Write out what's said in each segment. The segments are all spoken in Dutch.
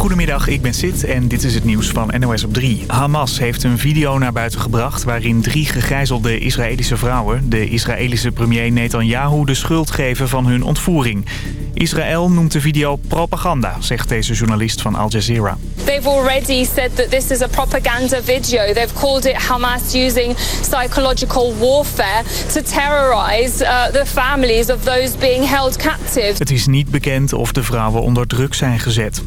Goedemiddag, ik ben Sid en dit is het nieuws van NOS op 3. Hamas heeft een video naar buiten gebracht waarin drie gegijzelde Israëlische vrouwen... de Israëlische premier Netanyahu de schuld geven van hun ontvoering. Israël noemt de video propaganda, zegt deze journalist van Al Jazeera. They've already said that this is a propaganda video. They've called it Hamas using psychological warfare to terrorize uh, the families of those being held captive. Het is niet bekend of de vrouwen onder druk zijn gezet.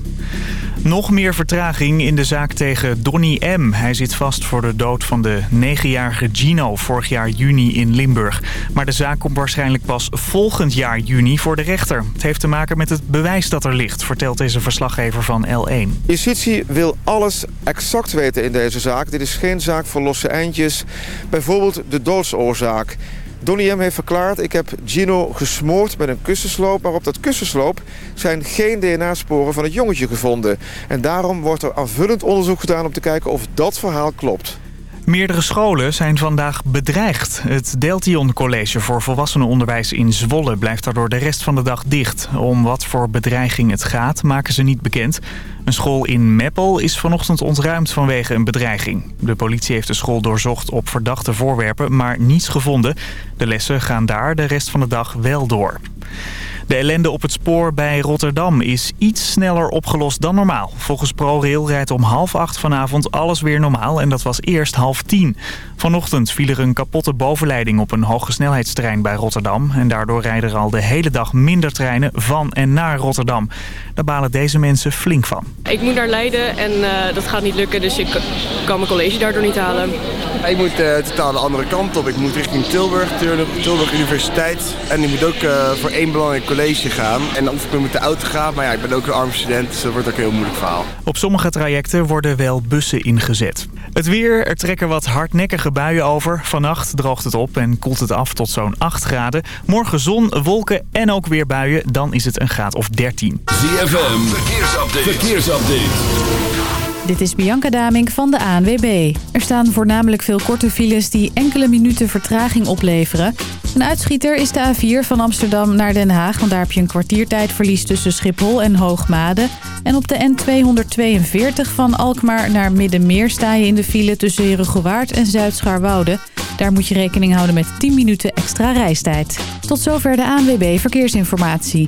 Nog meer vertraging in de zaak tegen Donny M. Hij zit vast voor de dood van de 9-jarige Gino vorig jaar juni in Limburg. Maar de zaak komt waarschijnlijk pas volgend jaar juni voor de rechter. Het heeft te maken met het bewijs dat er ligt, vertelt deze verslaggever van L1. Justitie wil alles exact weten in deze zaak. Dit is geen zaak voor losse eindjes. Bijvoorbeeld de doodsoorzaak. Donnie M. heeft verklaard, ik heb Gino gesmoord met een kussensloop... maar op dat kussensloop zijn geen DNA-sporen van het jongetje gevonden. En daarom wordt er aanvullend onderzoek gedaan om te kijken of dat verhaal klopt. Meerdere scholen zijn vandaag bedreigd. Het Deltion College voor Volwassenenonderwijs in Zwolle blijft daardoor de rest van de dag dicht. Om wat voor bedreiging het gaat maken ze niet bekend. Een school in Meppel is vanochtend ontruimd vanwege een bedreiging. De politie heeft de school doorzocht op verdachte voorwerpen, maar niets gevonden. De lessen gaan daar de rest van de dag wel door. De ellende op het spoor bij Rotterdam is iets sneller opgelost dan normaal. Volgens ProRail rijdt om half acht vanavond alles weer normaal en dat was eerst half tien. Vanochtend viel er een kapotte bovenleiding op een hogesnelheidstrein bij Rotterdam. En daardoor rijden er al de hele dag minder treinen van en naar Rotterdam. Daar balen deze mensen flink van. Ik moet naar Leiden en uh, dat gaat niet lukken, dus ik kan mijn college daardoor niet halen. Ik moet uh, totaal de andere kant op. Ik moet richting Tilburg, Tilburg Universiteit. En ik moet ook uh, voor één belangrijk college gaan. En of ik met de auto ga, maar ja, ik ben ook een arm student, dus dat wordt ook een heel moeilijk verhaal. Op sommige trajecten worden wel bussen ingezet. Het weer, er trekken wat hardnekkige buien over. Vannacht droogt het op en koelt het af tot zo'n 8 graden. Morgen zon, wolken en ook weer buien. Dan is het een graad of 13. ZFM, verkeersupdate. Dit is Bianca Damink van de ANWB. Er staan voornamelijk veel korte files die enkele minuten vertraging opleveren. Een uitschieter is de A4 van Amsterdam naar Den Haag... want daar heb je een kwartiertijdverlies tussen Schiphol en Hoogmade. En op de N242 van Alkmaar naar Middenmeer sta je in de file... tussen Herugewaard en Zuid-Scharwoude. Daar moet je rekening houden met 10 minuten extra reistijd. Tot zover de ANWB Verkeersinformatie.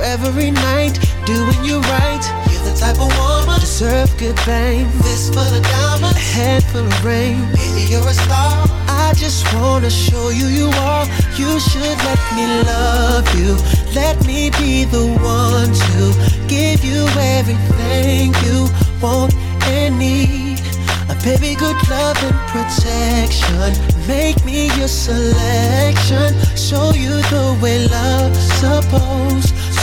Every night, doing you right. You're the type of woman deserve good things. This for the diamonds, a head full of rain. Baby, you're a star. I just wanna show you you are. You should let me love you. Let me be the one to give you everything you want and need. A baby, good love and protection. Make me your selection. Show you the way love's supposed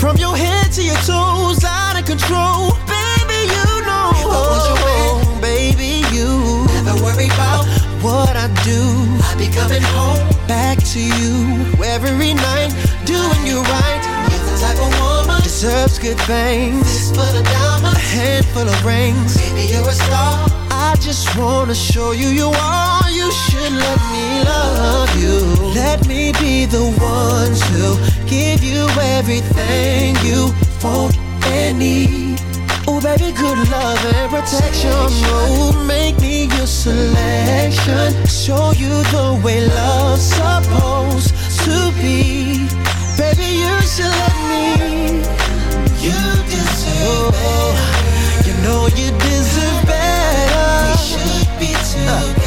From your head to your toes, out of control. Baby, you know. I was your man, baby, you never worry about what I do. I be coming home back to you every night, doing you right. You're the type of woman deserves good things. Fist full of diamonds, a handful of rings. Baby, you're a star. I just wanna show you you are. You should let me love you. Let me be the one to give you everything you want and need. Oh, baby, good love and protection. Oh, make me your selection. Show you the way love's supposed to be. Baby, you should let me. You deserve better. You know you deserve better you.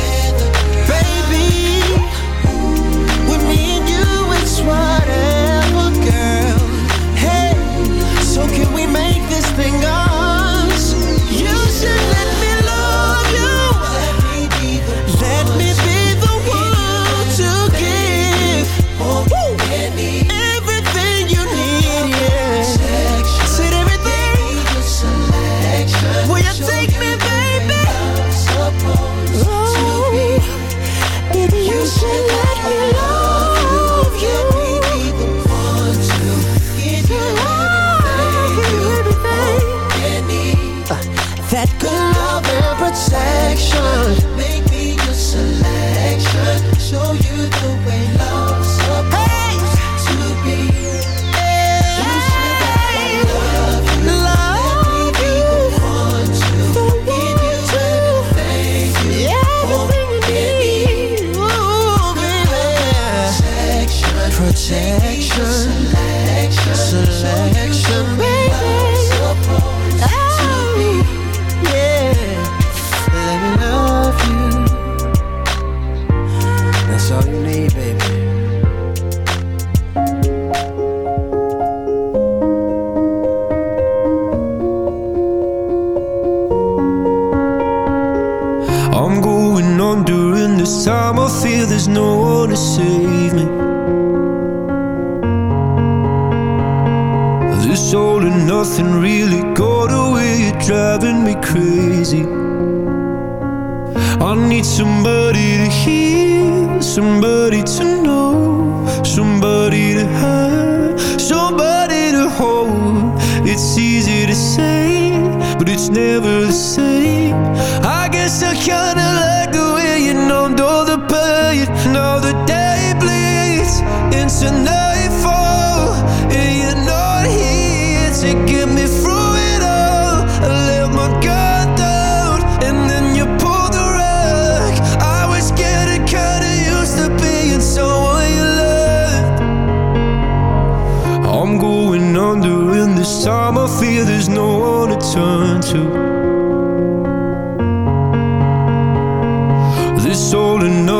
It's never the same.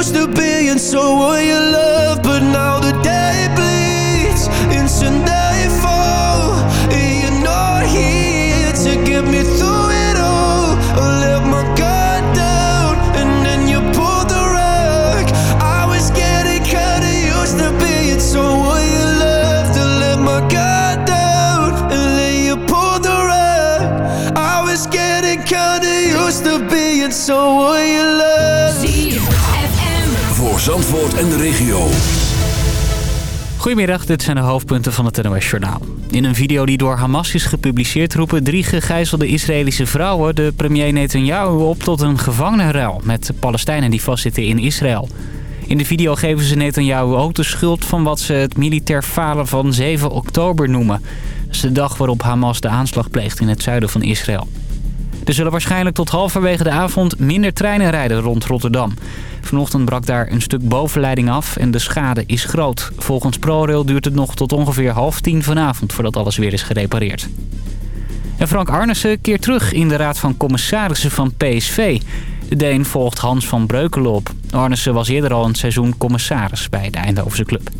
used to be and so were you en de regio. Goedemiddag, dit zijn de hoofdpunten van het NOS Journaal. In een video die door Hamas is gepubliceerd roepen drie gegijzelde Israëlische vrouwen de premier Netanyahu op tot een gevangenenruil met Palestijnen die vastzitten in Israël. In de video geven ze Netanyahu ook de schuld van wat ze het militair falen van 7 oktober noemen. De dag waarop Hamas de aanslag pleegt in het zuiden van Israël. Er zullen waarschijnlijk tot halverwege de avond minder treinen rijden rond Rotterdam. Vanochtend brak daar een stuk bovenleiding af en de schade is groot. Volgens ProRail duurt het nog tot ongeveer half tien vanavond voordat alles weer is gerepareerd. En Frank Arnissen keert terug in de raad van commissarissen van PSV. De Deen volgt Hans van Breukelen op. Arnissen was eerder al een seizoen commissaris bij de Eindhovense club.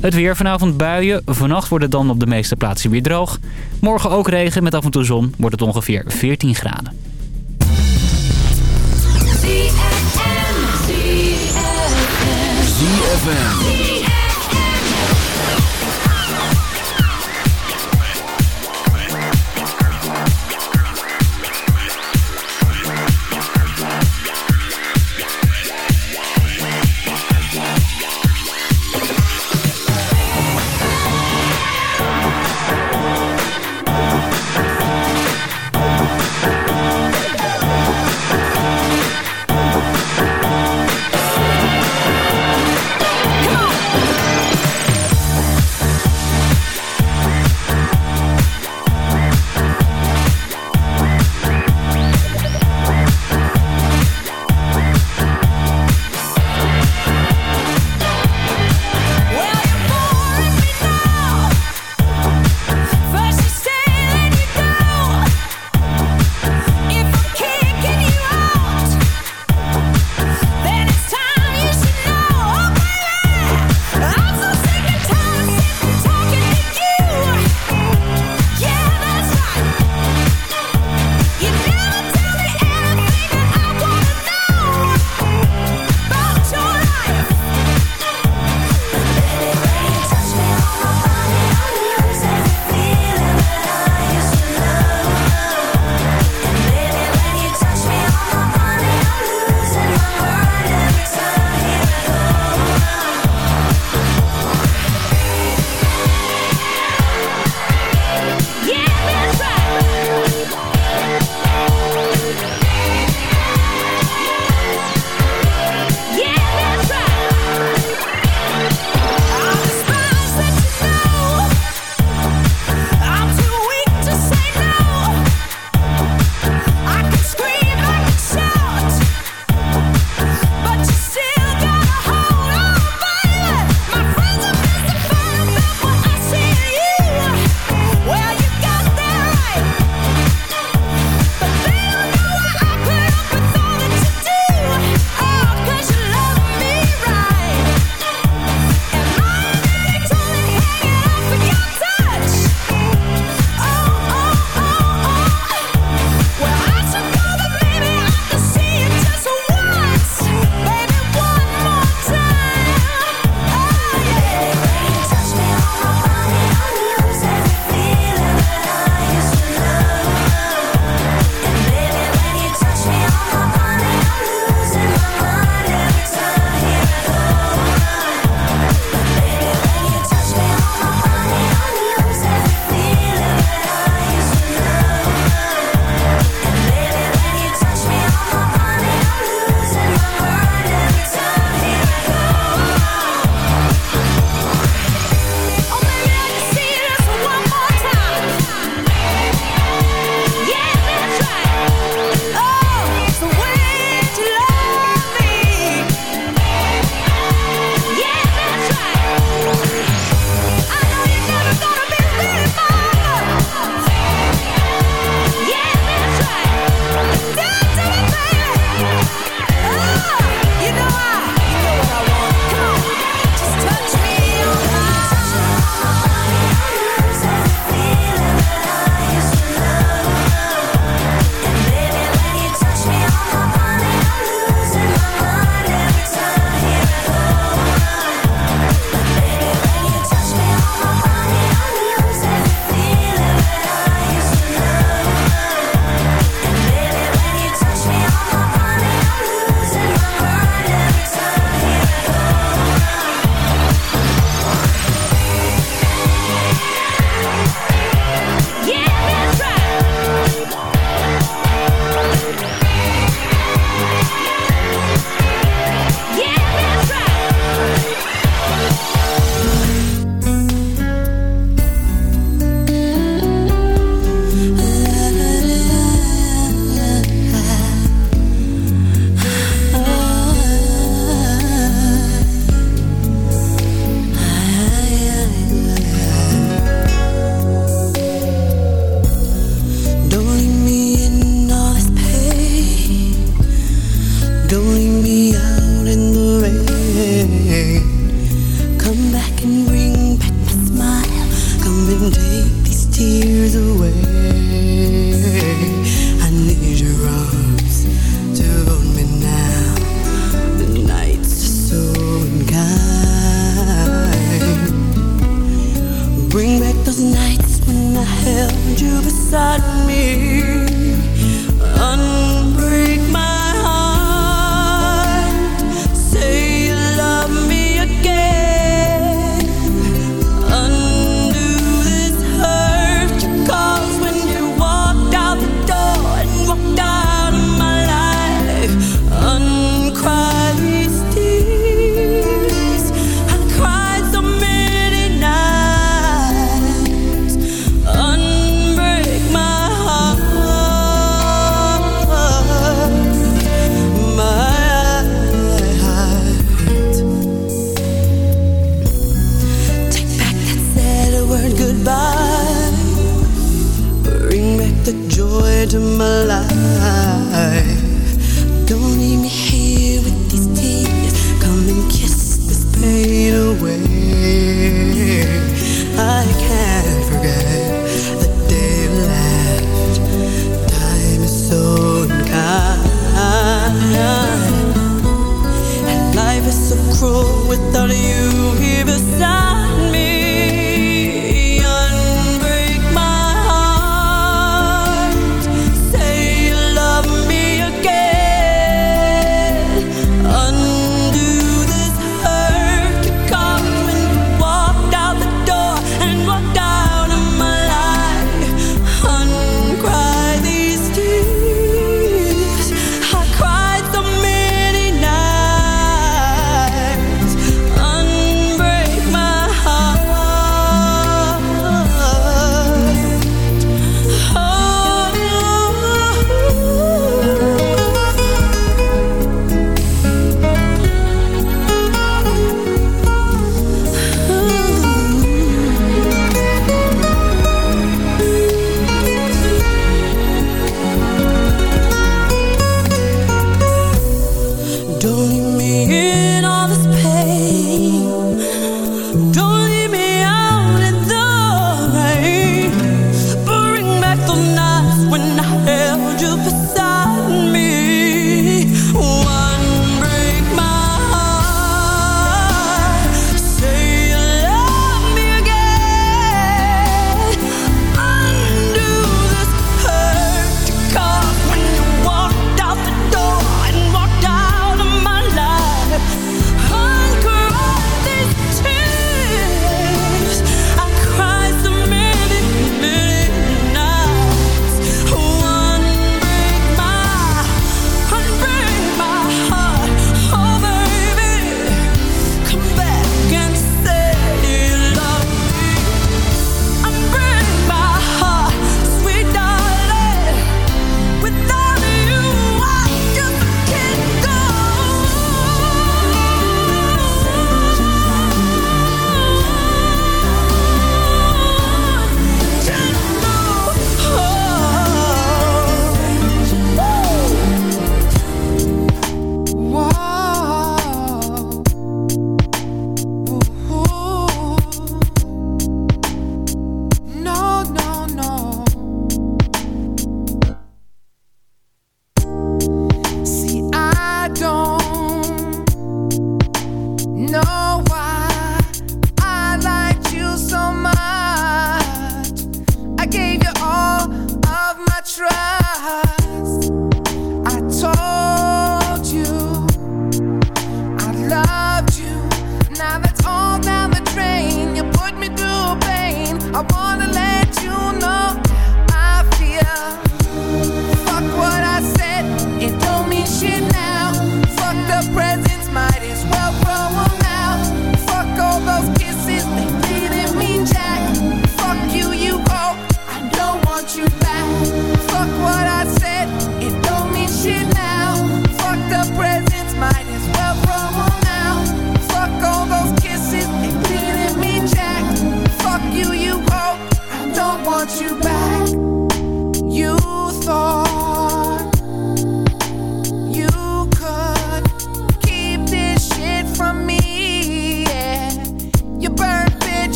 Het weer vanavond buien. Vannacht wordt het dan op de meeste plaatsen weer droog. Morgen ook regen met af en toe zon. Wordt het ongeveer 14 graden.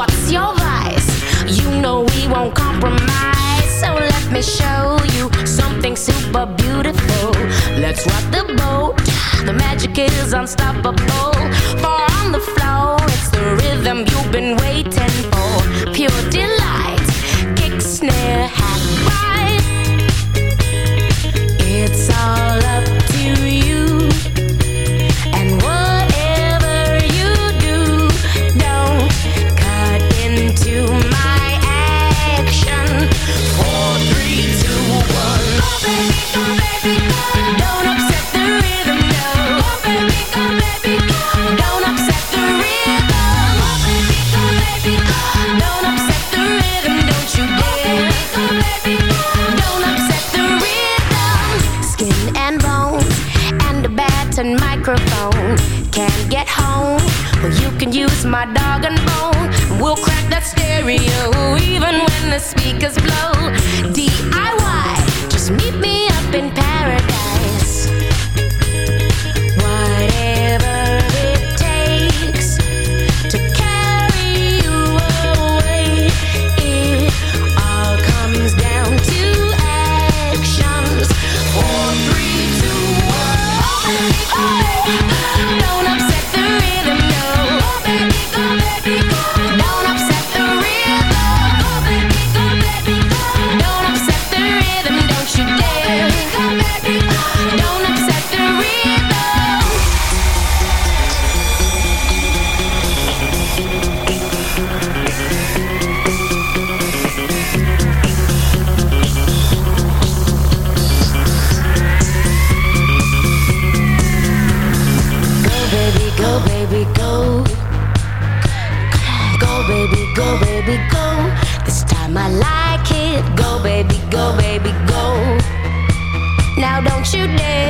what's your vice? You know we won't compromise, so let me show you something super beautiful. Let's rock the boat, the magic is unstoppable. Far on the floor, it's the rhythm you've been waiting speakers blow. Deep you dare.